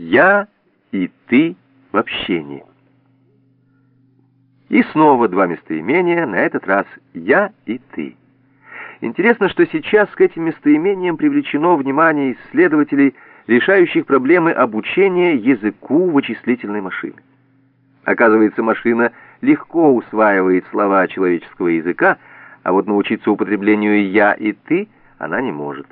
Я и ты в общении. И снова два местоимения, на этот раз «я» и «ты». Интересно, что сейчас к этим местоимениям привлечено внимание исследователей, решающих проблемы обучения языку вычислительной машины. Оказывается, машина легко усваивает слова человеческого языка, а вот научиться употреблению «я» и «ты» она не может.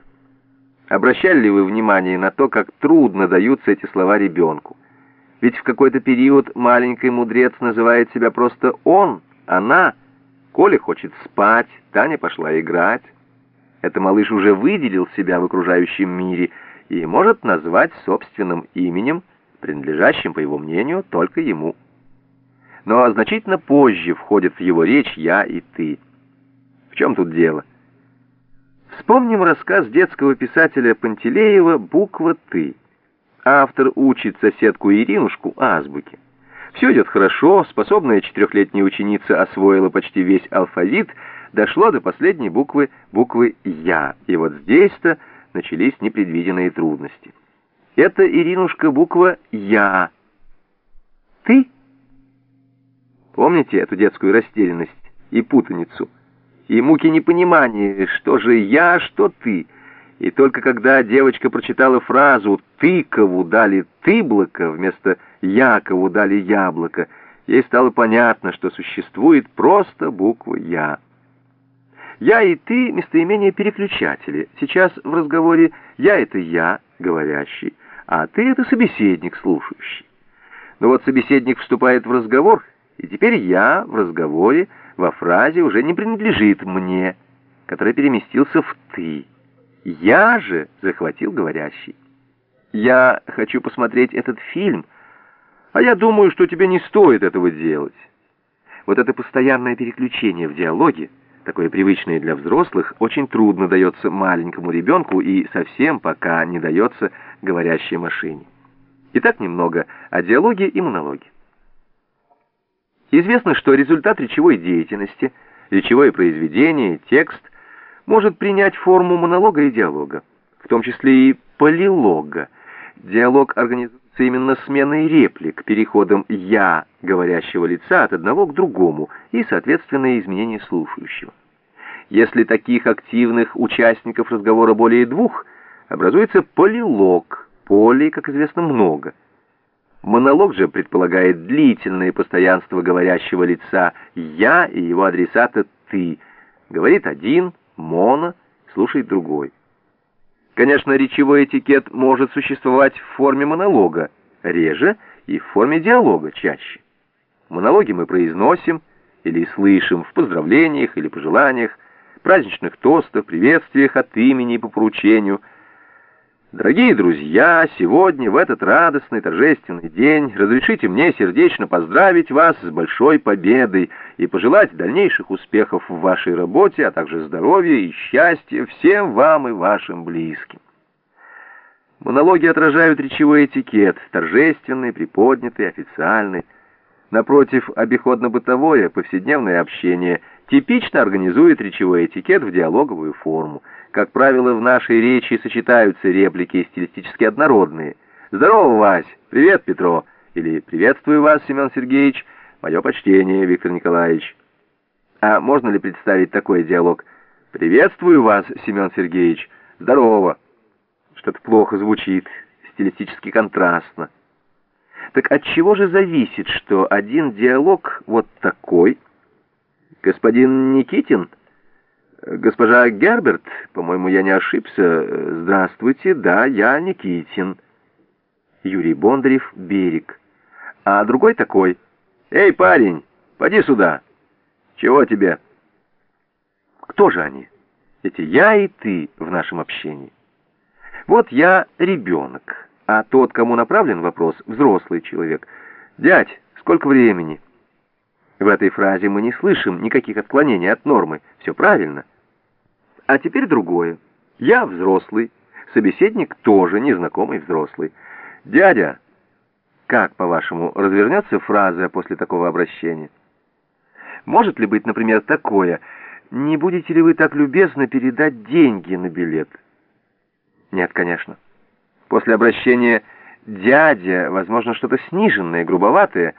Обращали ли вы внимание на то, как трудно даются эти слова ребенку? Ведь в какой-то период маленький мудрец называет себя просто «он», «она». Коля хочет спать, Таня пошла играть. Это малыш уже выделил себя в окружающем мире и может назвать собственным именем, принадлежащим, по его мнению, только ему. Но значительно позже входят в его речь «я» и «ты». В чем тут дело? Вспомним рассказ детского писателя Пантелеева «Буква «ты». Автор учит соседку Иринушку азбуке. Все идет хорошо, способная четырехлетняя ученица освоила почти весь алфавит, дошло до последней буквы, буквы «Я». И вот здесь-то начались непредвиденные трудности. Это, Иринушка, буква «Я». «Ты»? Помните эту детскую растерянность и путаницу? И муки непонимания, что же я, что ты — и только когда девочка прочитала фразу «Тыкову дали тыблоко» вместо «Якову дали яблоко», ей стало понятно, что существует просто буква «Я». «Я» и «ты» — местоимение переключатели. Сейчас в разговоре «я» — это «я», говорящий, а «ты» — это собеседник, слушающий. Но вот собеседник вступает в разговор, и теперь «я» в разговоре во фразе уже не принадлежит мне, который переместился в «ты». Я же захватил говорящий. Я хочу посмотреть этот фильм, а я думаю, что тебе не стоит этого делать. Вот это постоянное переключение в диалоге, такое привычное для взрослых, очень трудно дается маленькому ребенку и совсем пока не дается говорящей машине. Итак, немного о диалоге и монологе. Известно, что результат речевой деятельности, речевое произведение, текст – может принять форму монолога и диалога, в том числе и полилога. Диалог организуется именно сменой реплик, переходом «я» говорящего лица от одного к другому и, соответственно, изменение слушающего. Если таких активных участников разговора более двух, образуется полилог, полей, как известно, много. Монолог же предполагает длительное постоянство говорящего лица «я» и его адресата «ты». Говорит один, моно, слушает другой. Конечно, речевой этикет может существовать в форме монолога, реже и в форме диалога чаще. Монологи мы произносим или слышим в поздравлениях или пожеланиях, праздничных тостах, приветствиях от имени по поручению – Дорогие друзья, сегодня, в этот радостный торжественный день, разрешите мне сердечно поздравить вас с большой победой и пожелать дальнейших успехов в вашей работе, а также здоровья и счастья всем вам и вашим близким. Монологи отражают речевой этикет, торжественный, приподнятый, официальный. Напротив, обиходно-бытовое, повседневное общение типично организует речевой этикет в диалоговую форму. Как правило, в нашей речи сочетаются реплики стилистически однородные. «Здорово, Вась!» «Привет, Петро!» Или «Приветствую вас, Семен Сергеевич!» «Мое почтение, Виктор Николаевич!» А можно ли представить такой диалог? «Приветствую вас, Семен Сергеевич!» «Здорово!» Что-то плохо звучит, стилистически контрастно. Так от чего же зависит, что один диалог вот такой? Господин Никитин? Госпожа Герберт, по-моему, я не ошибся. Здравствуйте, да, я Никитин. Юрий Бондарев, Берег. А другой такой. Эй, парень, поди сюда. Чего тебе? Кто же они? Эти я и ты в нашем общении. Вот я ребенок а тот, кому направлен вопрос, взрослый человек. «Дядь, сколько времени?» В этой фразе мы не слышим никаких отклонений от нормы. Все правильно. А теперь другое. Я взрослый, собеседник тоже незнакомый взрослый. «Дядя!» Как, по-вашему, развернется фраза после такого обращения? Может ли быть, например, такое «Не будете ли вы так любезно передать деньги на билет?» Нет, конечно. После обращения «дядя», возможно, что-то сниженное, грубоватое,